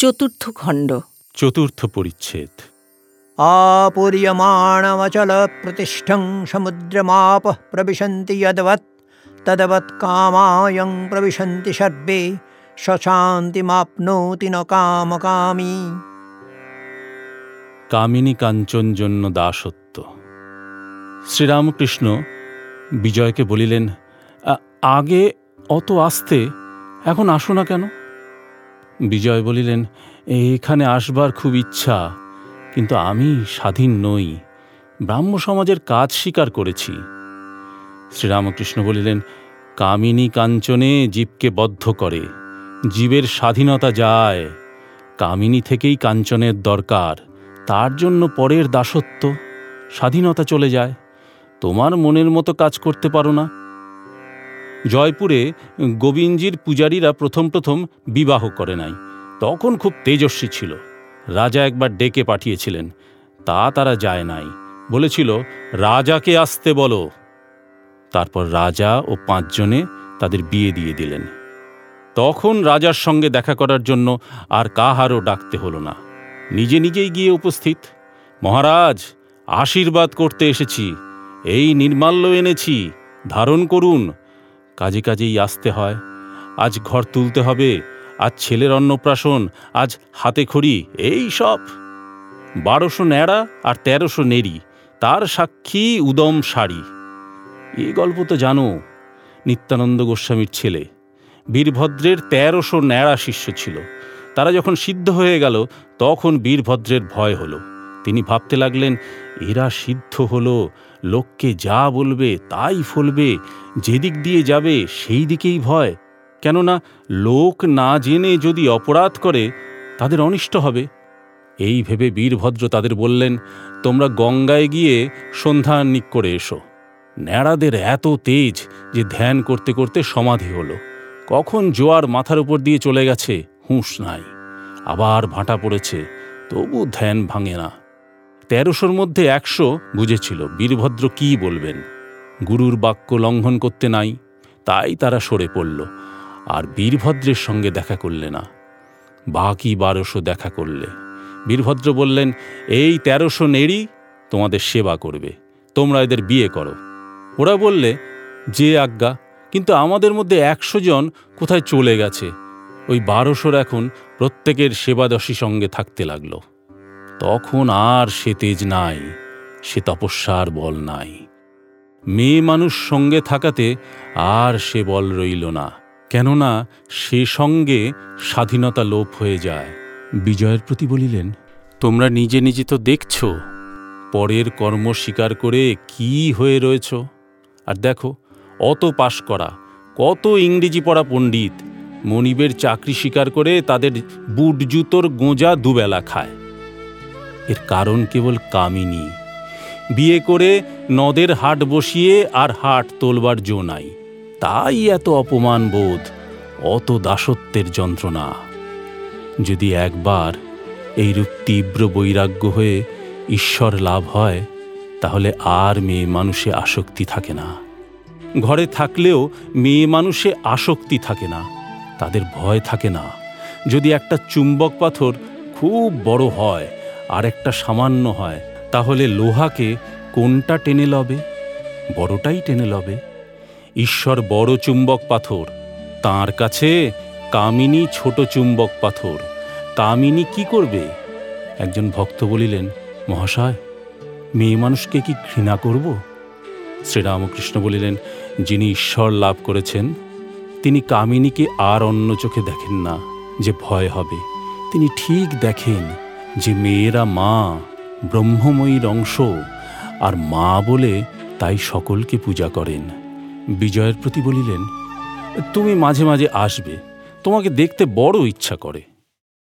চতুর্থ খণ্ড। চতুর্থ পরিচ্ছেদ। আপরিয়মাণমচল প্রতিষ্ঠং সমুদ্রমাপ প্রবিশন্তি যদবৎ তদবৎ কামায়ং প্রবিশন্তি সর্বে সশান্তিমাপ্নোতি ন কামকামী। কামিনী কাঞ্চনজন্য দাসত্ব। শ্রীরামকৃষ্ণ বিজয়কে বলিলেন আগে অত আসতে এখন আসো না কেন? বিজয় বলিলেন, এখানে আসবার খুব ইচ্ছা, কিন্তু আমি স্বাধীন নই। ব্রাহ্ম সমাজের কাজ স্বীকার করেছি। শ্রীরামকৃষ্ণ বলিলেন, কামিনী কাঞ্চনে জীবকে বদ্ধ করে, জীবের স্বাধীনতা যায়। কামিনী থেকেই কাঞ্চনের দরকার, তার জন্য পরের দাসত্ব, স্বাধীনতা চলে যায়। তোমার মনের মতো কাজ করতে পারো না জয়পুরে গোবিন্দজির পূজারীরা প্রথম প্রথম বিবাহ করে নাই। তখন খুব তেজস্বী ছিল। রাজা একবার ডেকে পাঠিয়েছিলেন। তা তারা যায় নাই। বলেছিল, রাজাকে আসতে বলো। তারপর রাজা ও পাঁচজনে তাদের বিয়ে দিয়ে দিলেন। তখন রাজার সঙ্গে দেখা করার জন্য আর কাহারও ডাকতে হলো না। নিজে নিজেই গিয়ে উপস্থিত, মহারাজ, আশীর্বাদ করতে এসেছি। এই নির্মাল্য এনেছি। ধারণ করুন। কাজে কাজেই আসতে হয়। আজ ঘর তুলতে হবে, আজ ছেলের অন্নপ্রাশন, আজ হাতে খড়ি, এই সব। বারোশো ন্যাড়া আর তেরোশো নেড়ি, তার সাক্ষী উদম শাড়ি। এই গল্প তো জানো, নিত্যানন্দ গোস্বামীর ছেলে। বীরভদ্রের তেরোশো ন্যাড়া শিষ্য ছিল। তারা যখন সিদ্ধ হয়ে গেল, তখন বীরভদ্রের ভয় হলো। তিনি ভাবতে লাগলেন, এরা সিদ্ধ হলো, লোককে যা বলবে তাই ফলবে, যেদিক দিয়ে যাবে সেই দিকেই ভয়। কেননা লোক না জেনে যদি অপরাধ করে, তাদের অনিষ্ট হবে। এই ভেবে বীরভদ্র তাদের বললেন, তোমরা গঙ্গায় গিয়ে সন্ধ্যান্নিক করে এসো। ন্যাড়াদের এত তেজ যে ধ্যান করতে করতে সমাধি হলো। কখন জোয়ার মাথার উপর দিয়ে চলে গেছে, হুঁশ নাই। আবার ভাটা পড়েছে, তবু ধ্যান ভাঙে না। তেরোশোর মধ্যে একশো বুঝেছিল বীরভদ্র কি বলবেন। গুরুর বাক্য লঙ্ঘন করতে নাই, তাই তারা সরে পড়ল, আর বীরভদ্রের সঙ্গে দেখা করলে না। বাকি বারোশো দেখা করলে। বীরভদ্র বললেন, এই তেরোশো নেড়ি তোমাদের সেবা করবে, তোমরা এদের বিয়ে করো। ওরা বললে, যে আজ্ঞা, কিন্তু আমাদের মধ্যে একশো জন কোথায় চলে গেছে? ওই বারোশোর এখন প্রত্যেকের সেবাদশী সঙ্গে থাকতে লাগল। তখন আর সে তেজ নাই, সে তপস্যার বল নাই। মেয়ে মানুষ সঙ্গে থাকাতে আর সে বল রইল না, কেননা সে সঙ্গে স্বাধীনতা লোপ হয়ে যায়। বিজয়ের প্রতি বলিলেন, তোমরা নিজে নিজে তো দেখছ, পরের কর্ম স্বীকার করে কি হয়ে রয়েছ। আর দেখো, অত পাশ করা, কত ইংরেজি পড়া পণ্ডিত, মনিবের চাকরি স্বীকার করে তাদের বুট জুতোর গোঁজা দুবেলা খায়। এর কারণ কেবল কামিনী। বিয়ে করে নদের হাট বসিয়ে আর হাট তোলবার জো নাই। তাই এত অপমান বোধ, অত দাসত্বের যন্ত্রণা। যদি একবার এইরূপ তীব্র বৈরাগ্য হয়ে ঈশ্বর লাভ হয়, তাহলে আর মেয়ে মানুষে আসক্তি থাকে না। ঘরে থাকলেও মেয়ে মানুষে আসক্তি থাকে না। তাদের ভয় থাকে না। যদি একটা চুম্বক পাথর খুব বড় হয় আর একটা সামান্য হয়। তাহলে লোহাকে কোনটা টেনে লবে? বড়টাই টেনে লবে। ঈশ্বর বড় চুম্বক পাথর। তার কাছে কামিনী ছোট চুম্বক পাথর। কামিনী কি করবে? একজন ভক্ত বলিলেন, মহাশয়, মেয়ে মানুষকে কি ঘৃণা করব? শ্রীরামকৃষ্ণ বলিলেন, যিনি ঈশ্বর লাভ করেছেন, তিনি কামিনীকে আর অন্য চোখে দেখেন না, যে ভয় হবে। তিনি ঠিক দেখেন যে মেয়েরা মা, ব্রহ্মময়ীর অংশ, আর মা বলে তাই সকলকে পূজা করেন। বিজয়ের প্রতি বলিলেন, তুমি মাঝে মাঝে আসবে, তোমাকে দেখতে বড় ইচ্ছা করে।